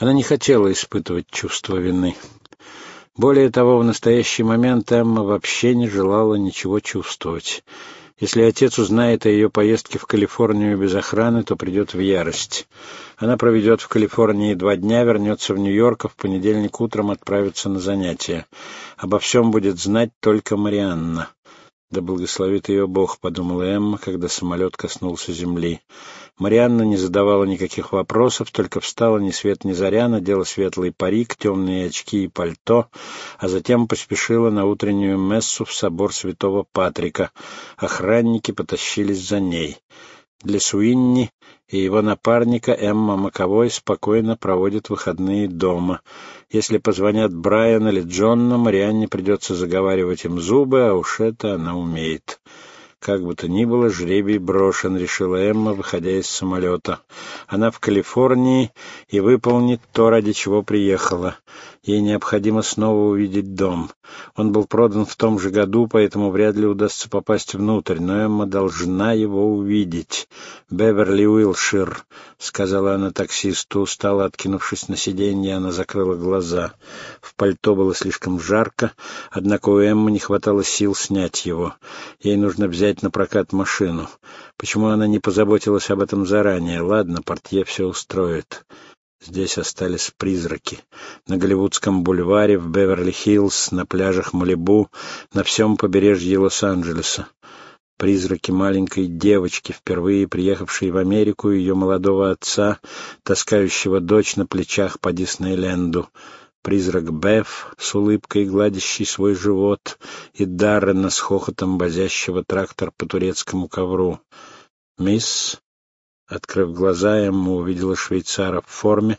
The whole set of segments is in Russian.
Она не хотела испытывать чувство вины. Более того, в настоящий момент Эмма вообще не желала ничего чувствовать. Если отец узнает о ее поездке в Калифорнию без охраны, то придет в ярость. Она проведет в Калифорнии два дня, вернется в Нью-Йорк, а в понедельник утром отправится на занятия. Обо всем будет знать только Марианна. «Да благословит ее Бог», — подумала Эмма, когда самолет коснулся земли. Марианна не задавала никаких вопросов, только встала ни свет ни заря, надела светлый парик, темные очки и пальто, а затем поспешила на утреннюю мессу в собор святого Патрика. Охранники потащились за ней. Для Суинни и его напарника Эмма Маковой спокойно проводит выходные дома. Если позвонят Брайан или Джонна, Марианне придется заговаривать им зубы, а уж это она умеет. Как бы то ни было, жребий брошен, решила Эмма, выходя из самолета. Она в Калифорнии и выполнит то, ради чего приехала. Ей необходимо снова увидеть дом. Он был продан в том же году, поэтому вряд ли удастся попасть внутрь, но Эмма должна его увидеть. «Беверли Уилшир», — сказала она таксисту, устало откинувшись на сиденье, она закрыла глаза. В пальто было слишком жарко, однако у Эммы не хватало сил снять его. Ей нужно взять на прокат машину. Почему она не позаботилась об этом заранее? Ладно, портье все устроит. Здесь остались призраки. На Голливудском бульваре, в Беверли-Хиллз, на пляжах Малибу, на всем побережье Лос-Анджелеса. Призраки маленькой девочки, впервые приехавшей в Америку, ее молодого отца, таскающего дочь на плечах по Диснейленду. Призрак Беф с улыбкой, гладящий свой живот, и Даррена с хохотом возящего трактор по турецкому ковру. «Мисс...» Открыв глаза, Эмма увидела швейцара в форме,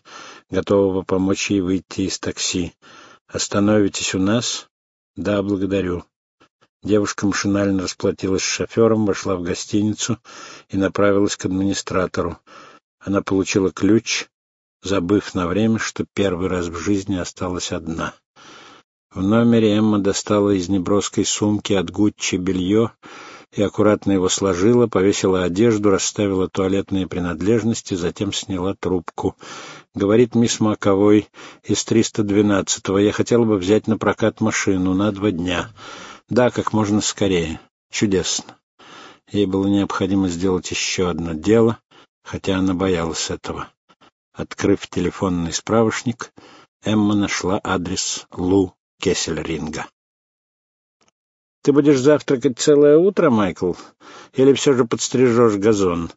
готового помочь ей выйти из такси. «Остановитесь у нас?» «Да, благодарю». Девушка машинально расплатилась с шофером, вошла в гостиницу и направилась к администратору. Она получила ключ, забыв на время, что первый раз в жизни осталась одна. В номере Эмма достала из неброской сумки от Гуччи белье и аккуратно его сложила, повесила одежду, расставила туалетные принадлежности, затем сняла трубку. Говорит мисс Маковой из 312-го, я хотела бы взять на прокат машину на два дня. Да, как можно скорее. Чудесно. Ей было необходимо сделать еще одно дело, хотя она боялась этого. Открыв телефонный справочник, Эмма нашла адрес Лу Кессельринга. Ты будешь завтракать целое утро, Майкл? Или все же подстрижешь газон?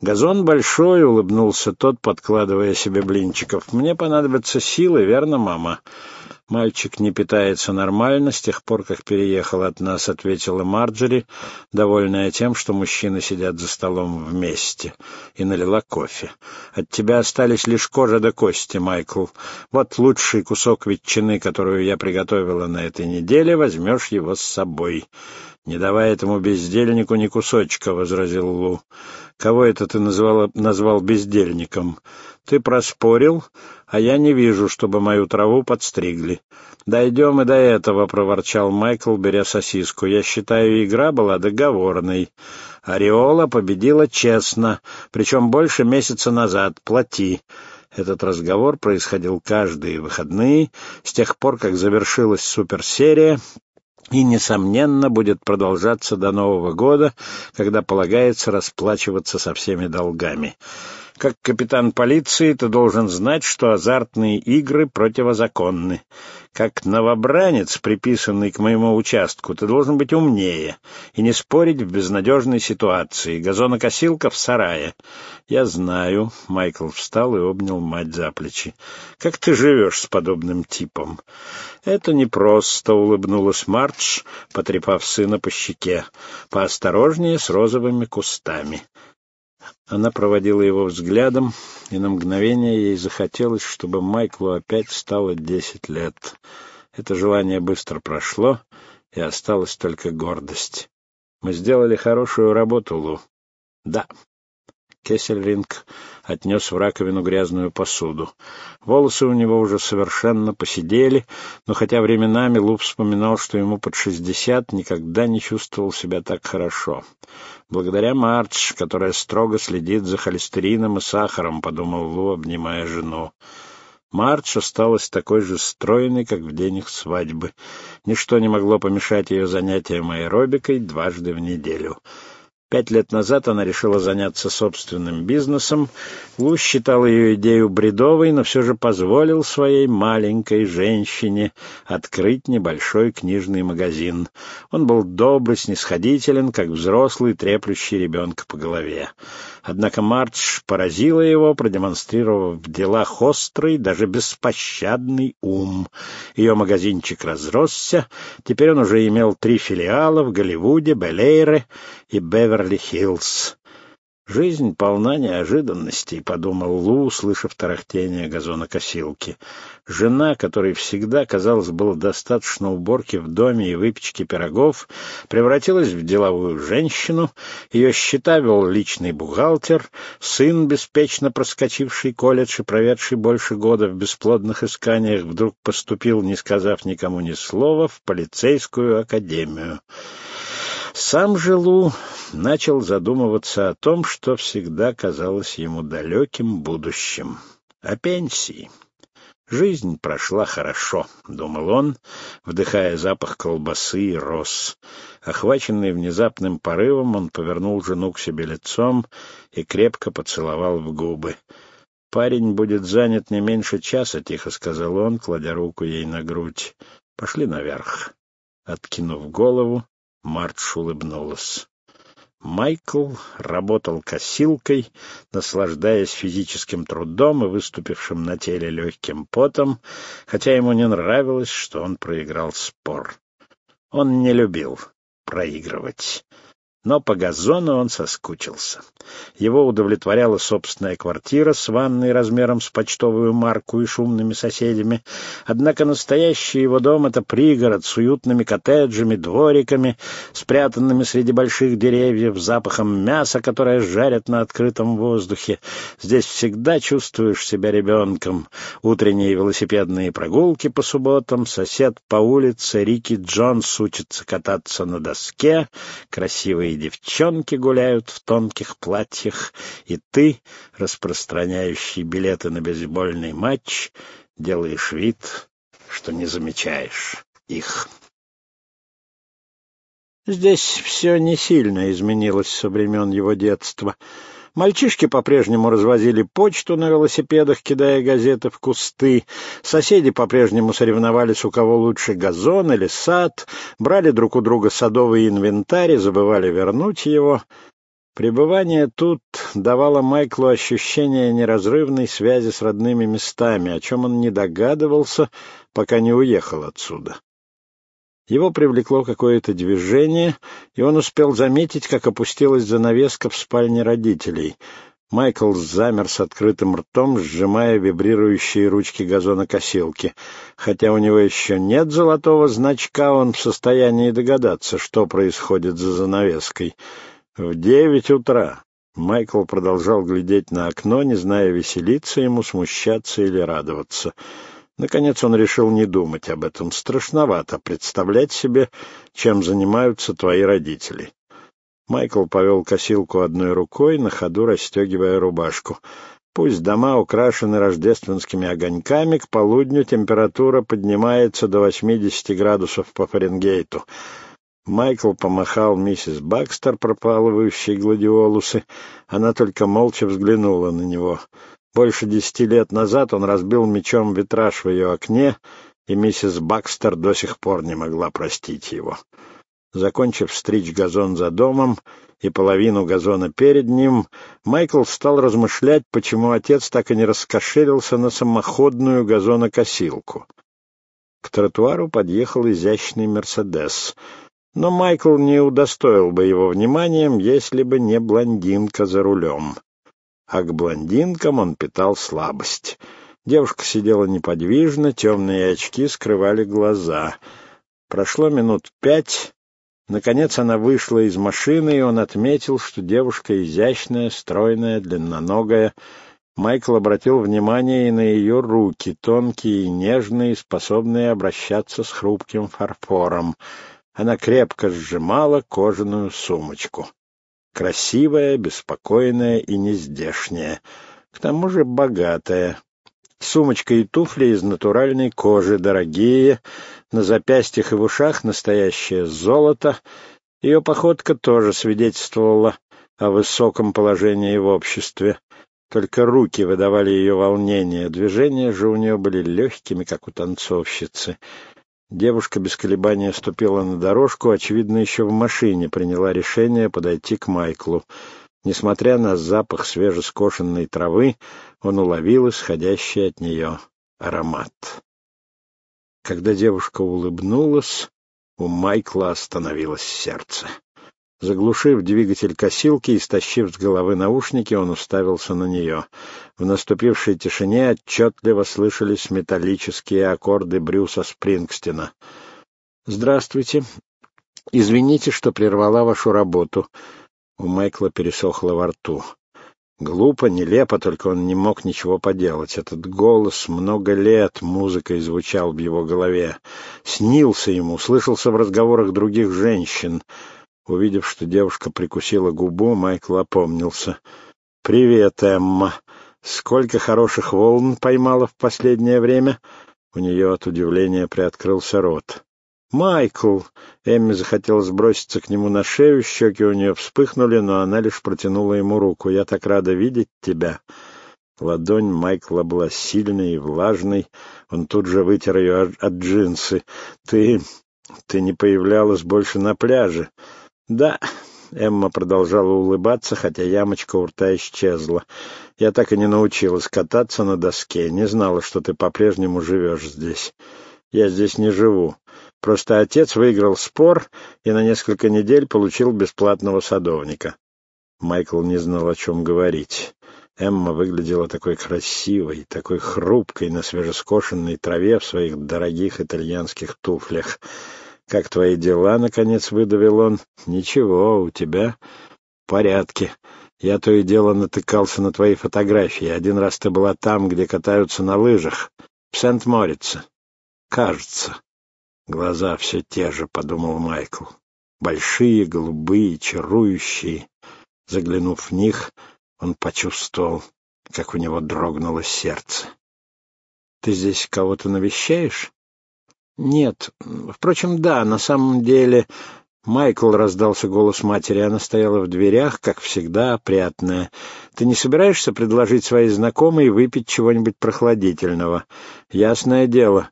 Газон большой, — улыбнулся тот, подкладывая себе блинчиков. Мне понадобятся силы, верно, мама? «Мальчик не питается нормально с тех пор, как переехал от нас», — ответила Марджери, довольная тем, что мужчины сидят за столом вместе, и налила кофе. «От тебя остались лишь кожа до кости, Майкл. Вот лучший кусок ветчины, которую я приготовила на этой неделе, возьмешь его с собой». «Не давай этому бездельнику ни кусочка», — возразил Лу. «Кого это ты назвала, назвал бездельником? Ты проспорил, а я не вижу, чтобы мою траву подстригли». «Дойдем и до этого», — проворчал Майкл, беря сосиску. «Я считаю, игра была договорной. Ореола победила честно, причем больше месяца назад. Плати». Этот разговор происходил каждые выходные, с тех пор, как завершилась суперсерия, и, несомненно, будет продолжаться до Нового года, когда полагается расплачиваться со всеми долгами. Как капитан полиции ты должен знать, что азартные игры противозаконны. Как новобранец, приписанный к моему участку, ты должен быть умнее и не спорить в безнадежной ситуации. Газонокосилка в сарае. Я знаю. Майкл встал и обнял мать за плечи. Как ты живешь с подобным типом? Это непросто, улыбнулась Мардж, потрепав сына по щеке. Поосторожнее с розовыми кустами. Она проводила его взглядом, и на мгновение ей захотелось, чтобы Майклу опять стало десять лет. Это желание быстро прошло, и осталась только гордость. «Мы сделали хорошую работу, Лу». «Да». Кессельринг отнес в раковину грязную посуду. Волосы у него уже совершенно посидели, но хотя временами Лу вспоминал, что ему под шестьдесят, никогда не чувствовал себя так хорошо. Благодаря Мардж, которая строго следит за холестерином и сахаром, — подумал Лу, обнимая жену. Мардж осталась такой же стройной, как в день их свадьбы. Ничто не могло помешать ее занятиям аэробикой дважды в неделю. Пять лет назад она решила заняться собственным бизнесом. Лу считал ее идею бредовой, но все же позволил своей маленькой женщине открыть небольшой книжный магазин. Он был добрый, снисходителен, как взрослый, треплющий ребенка по голове. Однако Мардж поразила его, продемонстрировав в делах острый, даже беспощадный ум. Ее магазинчик разросся, теперь он уже имел три филиала в Голливуде, Белейре и Беверли-Хиллз. «Жизнь полна неожиданностей», — подумал Лу, услышав тарахтение газонокосилки. Жена, которой всегда, казалось, было достаточно уборки в доме и выпечки пирогов, превратилась в деловую женщину, ее счета вел личный бухгалтер, сын, беспечно проскочивший колледж и проведший больше года в бесплодных исканиях, вдруг поступил, не сказав никому ни слова, в полицейскую академию. Сам же Лу начал задумываться о том, что всегда казалось ему далеким будущим — о пенсии. Жизнь прошла хорошо, — думал он, вдыхая запах колбасы и роз. Охваченный внезапным порывом, он повернул жену к себе лицом и крепко поцеловал в губы. «Парень будет занят не меньше часа», — тихо сказал он, кладя руку ей на грудь. «Пошли наверх». Откинув голову, Мардж улыбнулась. Майкл работал косилкой, наслаждаясь физическим трудом и выступившим на теле легким потом, хотя ему не нравилось, что он проиграл спор. Он не любил проигрывать но по газону он соскучился. Его удовлетворяла собственная квартира с ванной размером с почтовую марку и шумными соседями. Однако настоящий его дом — это пригород с уютными коттеджами, двориками, спрятанными среди больших деревьев, запахом мяса, которое жарят на открытом воздухе. Здесь всегда чувствуешь себя ребенком. Утренние велосипедные прогулки по субботам, сосед по улице Рики Джонс учится кататься на доске, красивые девчонки гуляют в тонких платьях, и ты, распространяющий билеты на бейсбольный матч, делаешь вид, что не замечаешь их. Здесь все не сильно изменилось со времен его детства — Мальчишки по-прежнему развозили почту на велосипедах, кидая газеты в кусты. Соседи по-прежнему соревновались, у кого лучше газон или сад, брали друг у друга садовый инвентарь и забывали вернуть его. Пребывание тут давало Майклу ощущение неразрывной связи с родными местами, о чем он не догадывался, пока не уехал отсюда. Его привлекло какое-то движение, и он успел заметить, как опустилась занавеска в спальне родителей. Майкл замер с открытым ртом, сжимая вибрирующие ручки газонокосилки. Хотя у него еще нет золотого значка, он в состоянии догадаться, что происходит за занавеской. В девять утра. Майкл продолжал глядеть на окно, не зная, веселиться ему, смущаться или радоваться. Наконец он решил не думать об этом. Страшновато представлять себе, чем занимаются твои родители. Майкл повел косилку одной рукой, на ходу расстегивая рубашку. Пусть дома украшены рождественскими огоньками, к полудню температура поднимается до 80 градусов по Фаренгейту. Майкл помахал миссис Бакстер, пропалывающей гладиолусы. Она только молча взглянула на него. Больше десяти лет назад он разбил мечом витраж в ее окне, и миссис Бакстер до сих пор не могла простить его. Закончив стричь газон за домом и половину газона перед ним, Майкл стал размышлять, почему отец так и не раскошелился на самоходную газонокосилку. К тротуару подъехал изящный «Мерседес», но Майкл не удостоил бы его вниманием, если бы не блондинка за рулем а к блондинкам он питал слабость. Девушка сидела неподвижно, темные очки скрывали глаза. Прошло минут пять. Наконец она вышла из машины, и он отметил, что девушка изящная, стройная, длинноногая. Майкл обратил внимание и на ее руки, тонкие и нежные, способные обращаться с хрупким фарфором. Она крепко сжимала кожаную сумочку красивая, беспокойная и нездешняя, к тому же богатая. Сумочка и туфли из натуральной кожи, дорогие, на запястьях и в ушах настоящее золото. Ее походка тоже свидетельствовала о высоком положении в обществе. Только руки выдавали ее волнение, движения же у нее были легкими, как у танцовщицы. Девушка без колебания ступила на дорожку, очевидно, еще в машине приняла решение подойти к Майклу. Несмотря на запах свежескошенной травы, он уловил исходящий от нее аромат. Когда девушка улыбнулась, у Майкла остановилось сердце. Заглушив двигатель косилки и стащив с головы наушники, он уставился на нее. В наступившей тишине отчетливо слышались металлические аккорды Брюса Спрингстина. «Здравствуйте. Извините, что прервала вашу работу». У Майкла пересохло во рту. Глупо, нелепо, только он не мог ничего поделать. Этот голос много лет музыкой звучал в его голове. Снился ему, слышался в разговорах других женщин — Увидев, что девушка прикусила губу, Майкл опомнился. «Привет, Эмма. Сколько хороших волн поймала в последнее время?» У нее от удивления приоткрылся рот. «Майкл!» Эмми захотела сброситься к нему на шею, щеки у нее вспыхнули, но она лишь протянула ему руку. «Я так рада видеть тебя!» Ладонь Майкла была сильной и влажной. Он тут же вытер ее от, от джинсы. «Ты... ты не появлялась больше на пляже. «Да», — Эмма продолжала улыбаться, хотя ямочка у рта исчезла. «Я так и не научилась кататься на доске. Не знала, что ты по-прежнему живешь здесь. Я здесь не живу. Просто отец выиграл спор и на несколько недель получил бесплатного садовника». Майкл не знал, о чем говорить. Эмма выглядела такой красивой, такой хрупкой на свежескошенной траве в своих дорогих итальянских туфлях. «Как твои дела?» — наконец выдавил он. «Ничего, у тебя в порядке. Я то и дело натыкался на твои фотографии. Один раз ты была там, где катаются на лыжах, в Сент-Морице. Кажется». «Глаза все те же», — подумал Майкл. «Большие, голубые, чарующие». Заглянув в них, он почувствовал, как у него дрогнуло сердце. «Ты здесь кого-то навещаешь?» «Нет. Впрочем, да, на самом деле...» Майкл раздался голос матери. Она стояла в дверях, как всегда, опрятная. «Ты не собираешься предложить своей знакомой выпить чего-нибудь прохладительного?» «Ясное дело.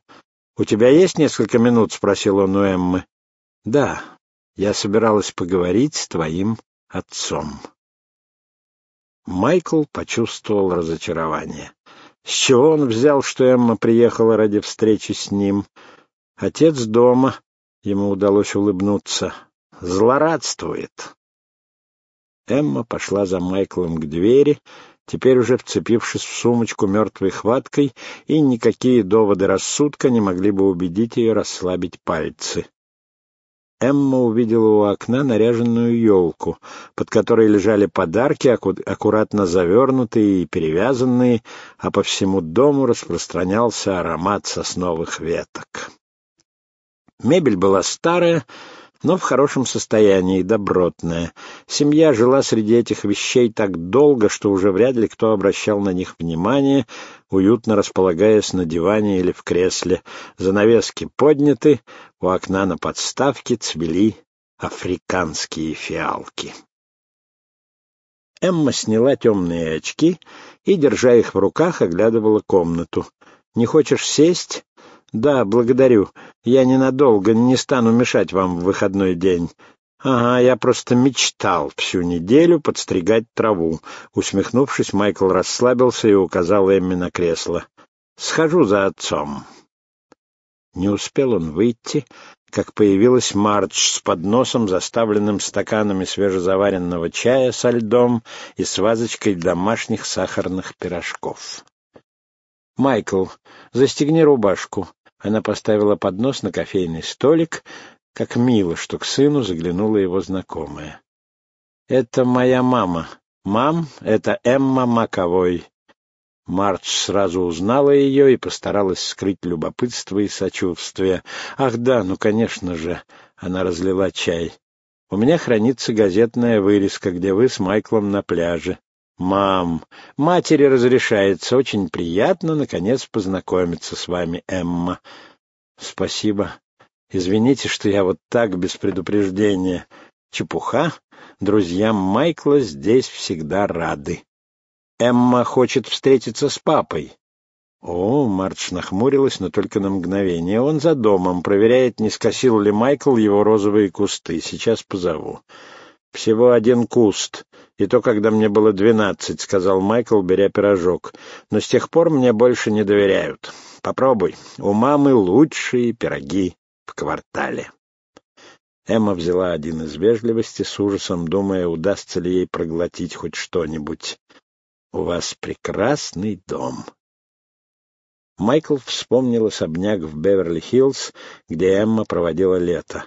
У тебя есть несколько минут?» — спросил он у Эммы. «Да. Я собиралась поговорить с твоим отцом». Майкл почувствовал разочарование. С чего он взял, что Эмма приехала ради встречи с ним? Отец дома, ему удалось улыбнуться, злорадствует. Эмма пошла за Майклом к двери, теперь уже вцепившись в сумочку мертвой хваткой, и никакие доводы рассудка не могли бы убедить ее расслабить пальцы. Эмма увидела у окна наряженную елку, под которой лежали подарки, аккуратно завернутые и перевязанные, а по всему дому распространялся аромат сосновых веток. Мебель была старая, но в хорошем состоянии, добротная. Семья жила среди этих вещей так долго, что уже вряд ли кто обращал на них внимание, уютно располагаясь на диване или в кресле. Занавески подняты, у окна на подставке цвели африканские фиалки. Эмма сняла темные очки и, держа их в руках, оглядывала комнату. «Не хочешь сесть?» «Да, благодарю. Я ненадолго, не стану мешать вам в выходной день». «Ага, я просто мечтал всю неделю подстригать траву». Усмехнувшись, Майкл расслабился и указал Эмми на кресло. «Схожу за отцом». Не успел он выйти, как появилась Мардж с подносом, заставленным стаканами свежезаваренного чая со льдом и с вазочкой домашних сахарных пирожков. «Майкл, застегни рубашку. Она поставила поднос на кофейный столик, как мило, что к сыну заглянула его знакомая. «Это моя мама. Мам, это Эмма Маковой». Мардж сразу узнала ее и постаралась скрыть любопытство и сочувствие. «Ах да, ну, конечно же!» — она разлила чай. «У меня хранится газетная вырезка, где вы с Майклом на пляже. «Мам, матери разрешается. Очень приятно, наконец, познакомиться с вами, Эмма». «Спасибо. Извините, что я вот так, без предупреждения. Чепуха. Друзьям Майкла здесь всегда рады. Эмма хочет встретиться с папой». О, Мардж нахмурилась, но только на мгновение. Он за домом, проверяет, не скосил ли Майкл его розовые кусты. Сейчас позову. «Всего один куст, и то, когда мне было двенадцать», — сказал Майкл, беря пирожок. «Но с тех пор мне больше не доверяют. Попробуй. У мамы лучшие пироги в квартале». Эмма взяла один из вежливости, с ужасом думая, удастся ли ей проглотить хоть что-нибудь. «У вас прекрасный дом». Майкл вспомнил особняк в Беверли-Хиллз, где Эмма проводила лето.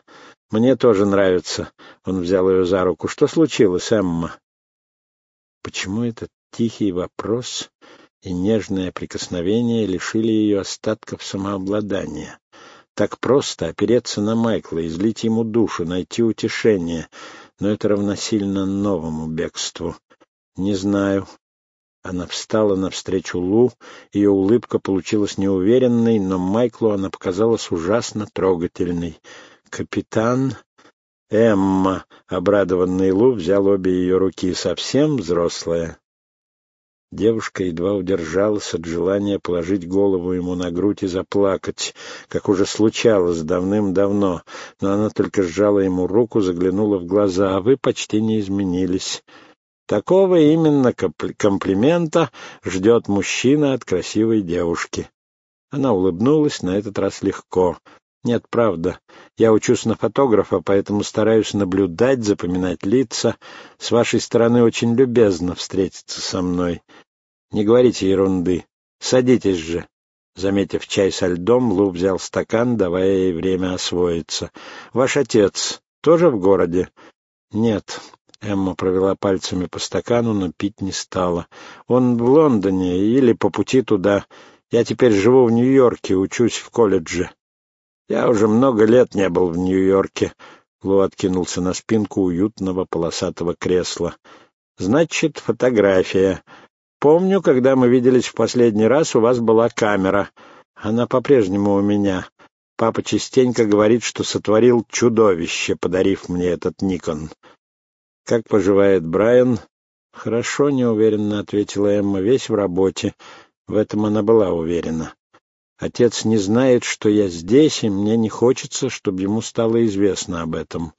«Мне тоже нравится». Он взял ее за руку. «Что случилось, Эмма?» Почему этот тихий вопрос и нежное прикосновение лишили ее остатков самообладания? Так просто опереться на Майкла, излить ему душу, найти утешение, но это равносильно новому бегству. Не знаю. Она встала навстречу Лу, ее улыбка получилась неуверенной, но Майклу она показалась ужасно трогательной. «Капитан...» «Эмма», — обрадованный Лу, взял обе ее руки, совсем взрослая. Девушка едва удержалась от желания положить голову ему на грудь и заплакать, как уже случалось давным-давно, но она только сжала ему руку, заглянула в глаза, а вы почти не изменились. Такого именно комплимента ждет мужчина от красивой девушки. Она улыбнулась, на этот раз легко. Нет, правда. Я учусь на фотографа, поэтому стараюсь наблюдать, запоминать лица. С вашей стороны очень любезно встретиться со мной. Не говорите ерунды. Садитесь же. Заметив чай со льдом, Лу взял стакан, давая ей время освоиться. Ваш отец тоже в городе? Нет. Эмма провела пальцами по стакану, но пить не стала. Он в Лондоне или по пути туда. Я теперь живу в Нью-Йорке, учусь в колледже. Я уже много лет не был в Нью-Йорке. Лу откинулся на спинку уютного полосатого кресла. Значит, фотография. Помню, когда мы виделись в последний раз, у вас была камера. Она по-прежнему у меня. Папа частенько говорит, что сотворил чудовище, подарив мне этот Никон. Как поживает Брайан? Хорошо, неуверенно ответила Эмма, весь в работе. В этом она была уверена. Отец не знает, что я здесь, и мне не хочется, чтобы ему стало известно об этом.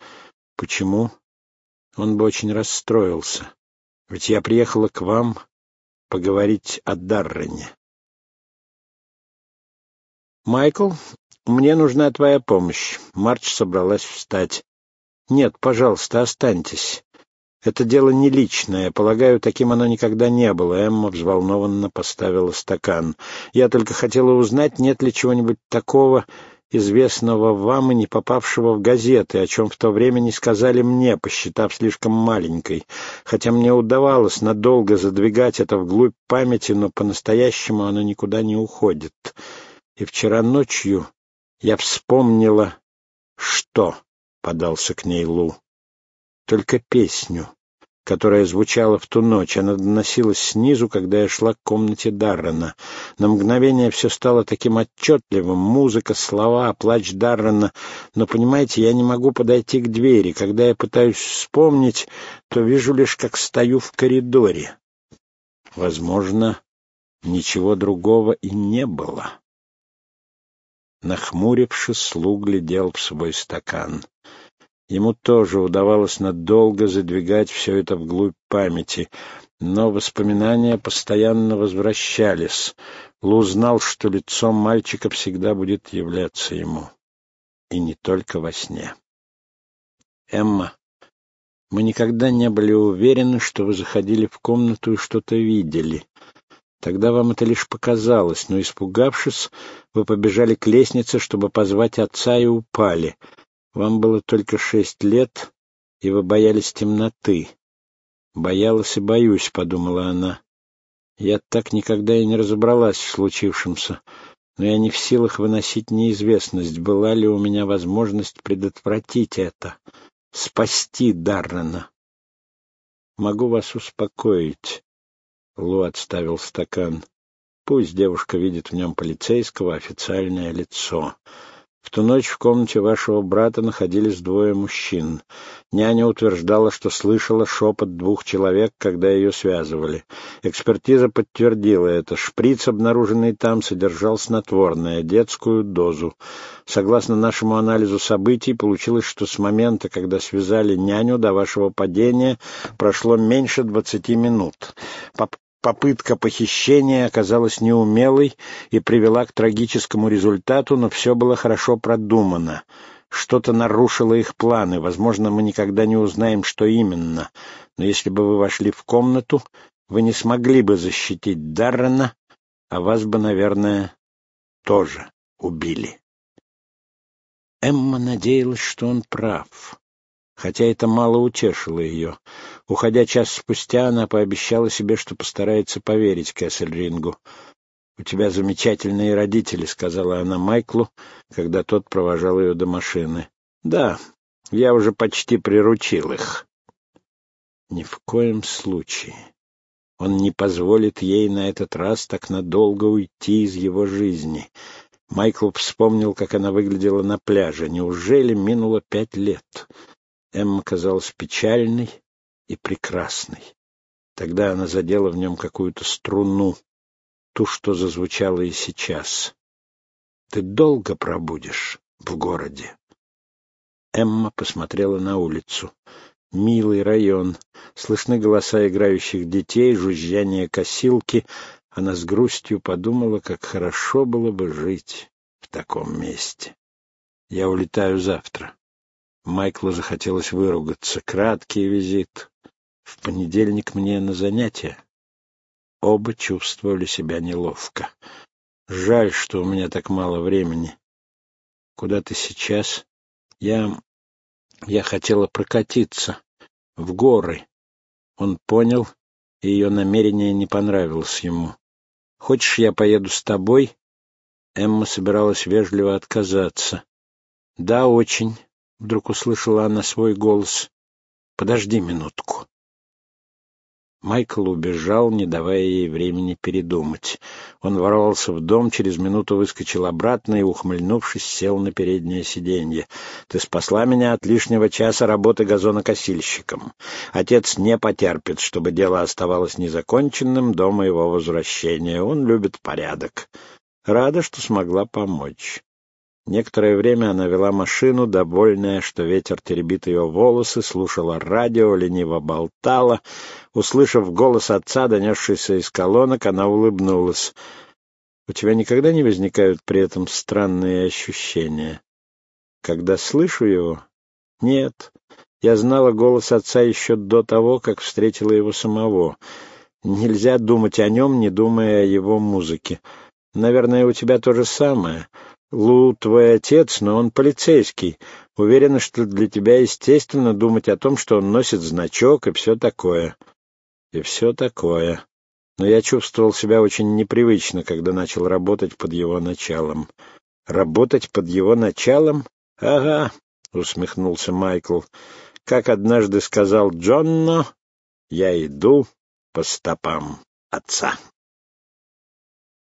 Почему? Он бы очень расстроился. Ведь я приехала к вам поговорить о Даррене. «Майкл, мне нужна твоя помощь». Марч собралась встать. «Нет, пожалуйста, останьтесь. Это дело не личное. Полагаю, таким оно никогда не было. Эмма взволнованно поставила стакан. Я только хотела узнать, нет ли чего-нибудь такого, известного вам и не попавшего в газеты, о чем в то время не сказали мне, посчитав слишком маленькой. Хотя мне удавалось надолго задвигать это вглубь памяти, но по-настоящему оно никуда не уходит. И вчера ночью я вспомнила, что подался к ней Лу только песню, которая звучала в ту ночь. Она доносилась снизу, когда я шла к комнате Даррена. На мгновение все стало таким отчетливым. Музыка, слова, плач Даррена. Но, понимаете, я не могу подойти к двери. Когда я пытаюсь вспомнить, то вижу лишь, как стою в коридоре. Возможно, ничего другого и не было. Нахмурившись, слуг глядел в свой стакан. Ему тоже удавалось надолго задвигать все это вглубь памяти, но воспоминания постоянно возвращались. Лу знал, что лицо мальчика всегда будет являться ему. И не только во сне. «Эмма, мы никогда не были уверены, что вы заходили в комнату и что-то видели. Тогда вам это лишь показалось, но, испугавшись, вы побежали к лестнице, чтобы позвать отца, и упали». Вам было только шесть лет, и вы боялись темноты. Боялась и боюсь, — подумала она. Я так никогда и не разобралась в случившемся, но я не в силах выносить неизвестность, была ли у меня возможность предотвратить это, спасти Даррена. Могу вас успокоить. Лу отставил стакан. Пусть девушка видит в нем полицейского официальное лицо. В ту ночь в комнате вашего брата находились двое мужчин. Няня утверждала, что слышала шепот двух человек, когда ее связывали. Экспертиза подтвердила это. Шприц, обнаруженный там, содержал снотворное, детскую дозу. Согласно нашему анализу событий, получилось, что с момента, когда связали няню до вашего падения, прошло меньше двадцати минут. Попытка похищения оказалась неумелой и привела к трагическому результату, но все было хорошо продумано. Что-то нарушило их планы. Возможно, мы никогда не узнаем, что именно. Но если бы вы вошли в комнату, вы не смогли бы защитить Даррена, а вас бы, наверное, тоже убили. Эмма надеялась, что он прав хотя это мало утешило ее. Уходя час спустя, она пообещала себе, что постарается поверить Кессельрингу. «У тебя замечательные родители», — сказала она Майклу, когда тот провожал ее до машины. «Да, я уже почти приручил их». Ни в коем случае. Он не позволит ей на этот раз так надолго уйти из его жизни. Майкл вспомнил, как она выглядела на пляже. Неужели минуло пять лет? Эмма казалась печальной и прекрасной. Тогда она задела в нем какую-то струну, ту, что зазвучала и сейчас. «Ты долго пробудешь в городе?» Эмма посмотрела на улицу. Милый район. Слышны голоса играющих детей, жужжание косилки. Она с грустью подумала, как хорошо было бы жить в таком месте. «Я улетаю завтра». Майклу захотелось выругаться. Краткий визит. В понедельник мне на занятия. Оба чувствовали себя неловко. Жаль, что у меня так мало времени. Куда ты сейчас? Я... я хотела прокатиться. В горы. Он понял, и ее намерение не понравилось ему. Хочешь, я поеду с тобой? Эмма собиралась вежливо отказаться. Да, очень. Вдруг услышала она свой голос. «Подожди минутку». Майкл убежал, не давая ей времени передумать. Он ворвался в дом, через минуту выскочил обратно и, ухмыльнувшись, сел на переднее сиденье. «Ты спасла меня от лишнего часа работы газонокосильщиком. Отец не потерпит, чтобы дело оставалось незаконченным до моего возвращения. Он любит порядок. Рада, что смогла помочь». Некоторое время она вела машину, довольная, что ветер теребит ее волосы, слушала радио, лениво болтала. Услышав голос отца, донесшийся из колонок, она улыбнулась. «У тебя никогда не возникают при этом странные ощущения?» «Когда слышу его?» «Нет. Я знала голос отца еще до того, как встретила его самого. Нельзя думать о нем, не думая о его музыке. Наверное, у тебя то же самое». Лу твой отец, но он полицейский. Уверена, что для тебя естественно думать о том, что он носит значок и все такое. И все такое. Но я чувствовал себя очень непривычно, когда начал работать под его началом. Работать под его началом? Ага, усмехнулся Майкл. Как однажды сказал Джонно, я иду по стопам отца.